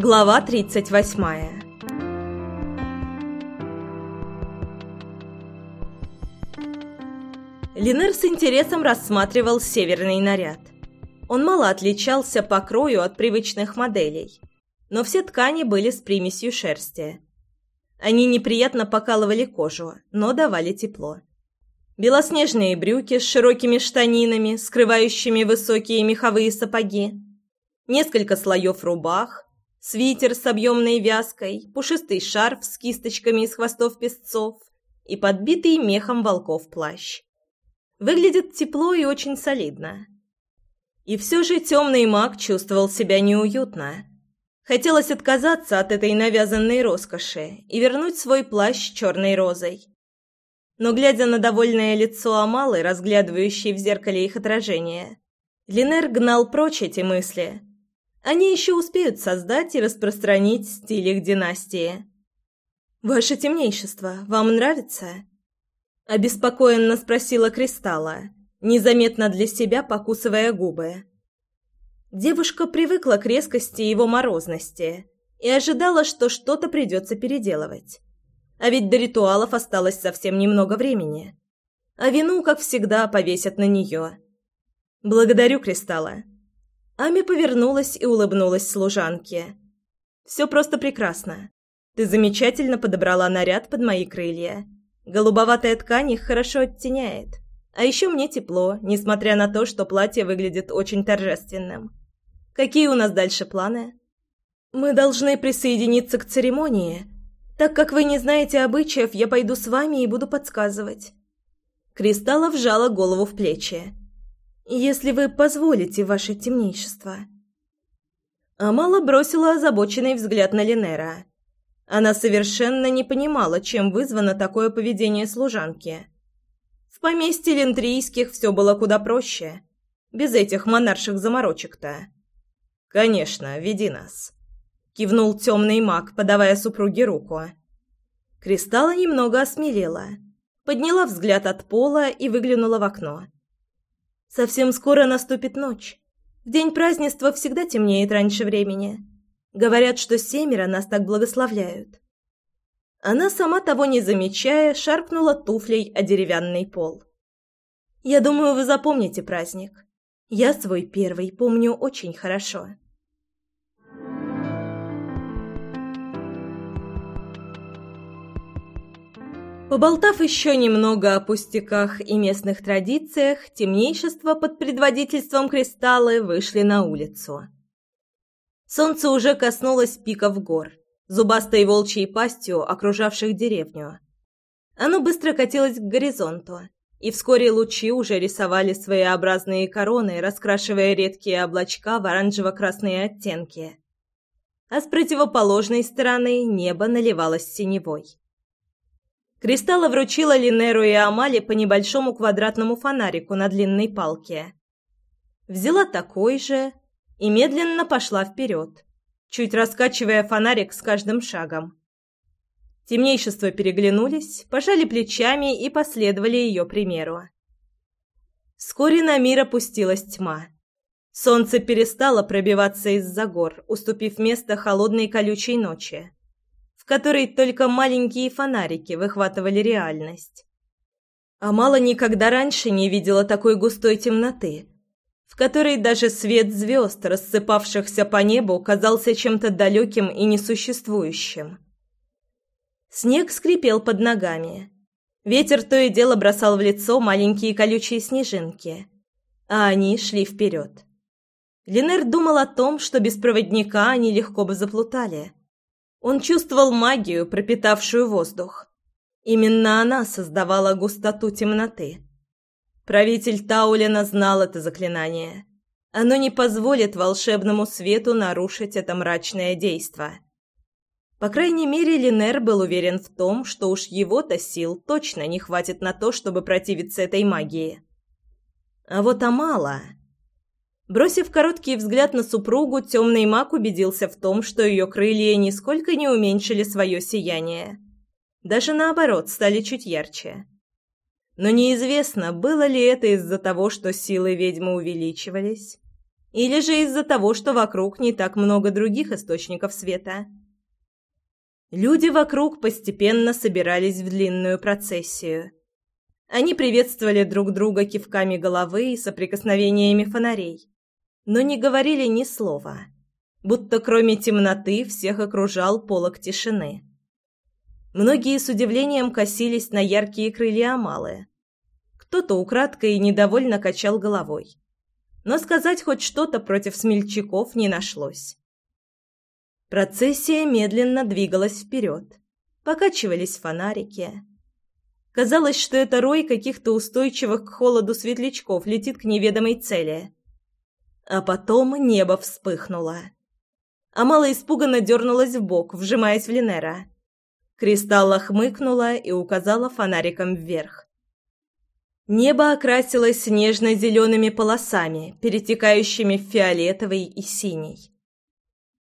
Глава 38 Линер с интересом рассматривал северный наряд. Он мало отличался по крою от привычных моделей, но все ткани были с примесью шерсти. Они неприятно покалывали кожу, но давали тепло. Белоснежные брюки с широкими штанинами, скрывающими высокие меховые сапоги, несколько слоев рубах, свитер с объемной вязкой, пушистый шарф с кисточками из хвостов песцов и подбитый мехом волков плащ. Выглядит тепло и очень солидно. И все же темный маг чувствовал себя неуютно. Хотелось отказаться от этой навязанной роскоши и вернуть свой плащ черной розой. Но, глядя на довольное лицо Амалы, разглядывающей в зеркале их отражение, Линер гнал прочь эти мысли. Они еще успеют создать и распространить стиль их династии. «Ваше темнейшество, вам нравится?» Обеспокоенно спросила Кристалла, незаметно для себя покусывая губы. Девушка привыкла к резкости его морозности и ожидала, что что-то придется переделывать. А ведь до ритуалов осталось совсем немного времени. А вину, как всегда, повесят на нее. «Благодарю, Кристалла». Ами повернулась и улыбнулась служанке. «Все просто прекрасно. Ты замечательно подобрала наряд под мои крылья. Голубоватая ткань их хорошо оттеняет. А еще мне тепло, несмотря на то, что платье выглядит очень торжественным. Какие у нас дальше планы? Мы должны присоединиться к церемонии. Так как вы не знаете обычаев, я пойду с вами и буду подсказывать. Кристалла вжала голову в плечи. Если вы позволите, ваше темнейшество. Амала бросила озабоченный взгляд на Линера. Она совершенно не понимала, чем вызвано такое поведение служанки. В поместье Лентрийских все было куда проще. Без этих монарших заморочек-то. «Конечно, веди нас», — кивнул темный маг, подавая супруге руку. Кристалла немного осмелела, подняла взгляд от пола и выглянула в окно. «Совсем скоро наступит ночь. В день празднества всегда темнеет раньше времени. Говорят, что семеро нас так благословляют». Она, сама того не замечая, шаркнула туфлей о деревянный пол. «Я думаю, вы запомните праздник. Я свой первый помню очень хорошо. Поболтав еще немного о пустяках и местных традициях, темнейшество под предводительством Кристаллы вышли на улицу. Солнце уже коснулось пиков гор, зубастой волчьей пастью, окружавших деревню. Оно быстро катилось к горизонту, и вскоре лучи уже рисовали своеобразные короны, раскрашивая редкие облачка в оранжево-красные оттенки. А с противоположной стороны небо наливалось синевой. Кристалла вручила Линеру и Амале по небольшому квадратному фонарику на длинной палке. Взяла такой же и медленно пошла вперед, чуть раскачивая фонарик с каждым шагом. Темнейшества переглянулись, пожали плечами и последовали ее примеру. Вскоре на мир опустилась тьма. Солнце перестало пробиваться из-за гор, уступив место холодной колючей ночи, которой только маленькие фонарики выхватывали реальность. А мало никогда раньше не видела такой густой темноты, в которой даже свет звезд, рассыпавшихся по небу, казался чем-то далеким и несуществующим. Снег скрипел под ногами. Ветер то и дело бросал в лицо маленькие колючие снежинки, а они шли вперед. Линер думал о том, что без проводника они легко бы заплутали. Он чувствовал магию, пропитавшую воздух. Именно она создавала густоту темноты. Правитель Таулина знал это заклинание. Оно не позволит волшебному свету нарушить это мрачное действие. По крайней мере, Линер был уверен в том, что уж его-то сил точно не хватит на то, чтобы противиться этой магии. А вот Амала... Бросив короткий взгляд на супругу, темный маг убедился в том, что ее крылья нисколько не уменьшили свое сияние. Даже наоборот, стали чуть ярче. Но неизвестно, было ли это из-за того, что силы ведьмы увеличивались, или же из-за того, что вокруг не так много других источников света. Люди вокруг постепенно собирались в длинную процессию. Они приветствовали друг друга кивками головы и соприкосновениями фонарей, но не говорили ни слова, будто кроме темноты всех окружал полог тишины. Многие с удивлением косились на яркие крылья Амалы. Кто-то украдкой недовольно качал головой но сказать хоть что-то против смельчаков не нашлось. Процессия медленно двигалась вперед. Покачивались фонарики. Казалось, что это рой каких-то устойчивых к холоду светлячков летит к неведомой цели. А потом небо вспыхнуло. Амала испуганно дернулась в бок, вжимаясь в Линера. Кристалла хмыкнула и указала фонариком вверх. Небо окрасилось нежно-зелеными полосами, перетекающими в фиолетовый и синий.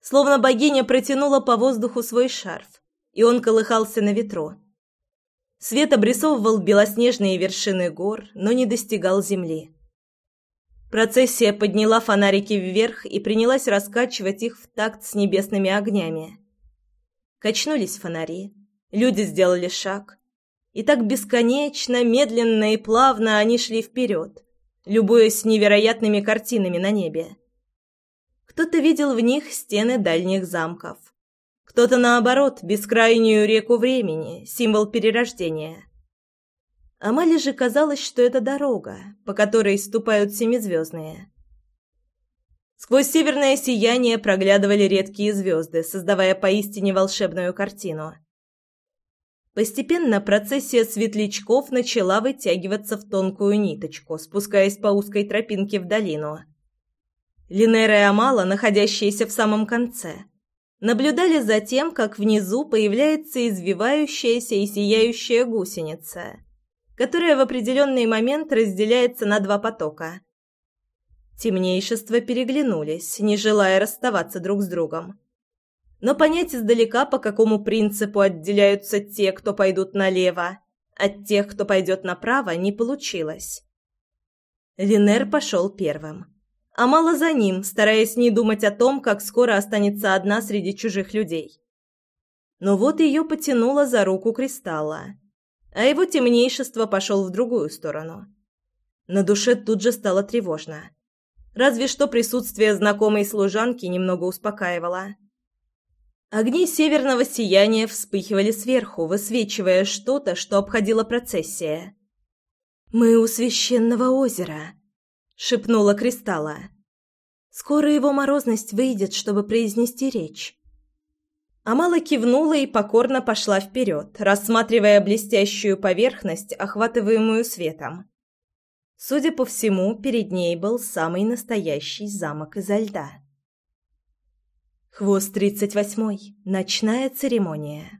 Словно богиня протянула по воздуху свой шарф, и он колыхался на ветру. Свет обрисовывал белоснежные вершины гор, но не достигал земли. Процессия подняла фонарики вверх и принялась раскачивать их в такт с небесными огнями. Качнулись фонари, люди сделали шаг, и так бесконечно, медленно и плавно они шли вперед, любуясь невероятными картинами на небе. Кто-то видел в них стены дальних замков. Кто-то, наоборот, бескрайнюю реку времени, символ перерождения. Амале же казалось, что это дорога, по которой ступают семизвездные. Сквозь северное сияние проглядывали редкие звезды, создавая поистине волшебную картину – Постепенно процессия светлячков начала вытягиваться в тонкую ниточку, спускаясь по узкой тропинке в долину. Линера и Амала, находящиеся в самом конце, наблюдали за тем, как внизу появляется извивающаяся и сияющая гусеница, которая в определенный момент разделяется на два потока. Темнейшества переглянулись, не желая расставаться друг с другом но понять издалека, по какому принципу отделяются те, кто пойдут налево, от тех, кто пойдет направо, не получилось. Линер пошел первым. А мало за ним, стараясь не думать о том, как скоро останется одна среди чужих людей. Но вот ее потянуло за руку кристалла, а его темнейшество пошел в другую сторону. На душе тут же стало тревожно. Разве что присутствие знакомой служанки немного успокаивало. Огни северного сияния вспыхивали сверху, высвечивая что-то, что обходило процессия. «Мы у священного озера», — шепнула Кристалла. «Скоро его морозность выйдет, чтобы произнести речь». Амала кивнула и покорно пошла вперед, рассматривая блестящую поверхность, охватываемую светом. Судя по всему, перед ней был самый настоящий замок изо льда. Хвост тридцать восьмой. Ночная церемония.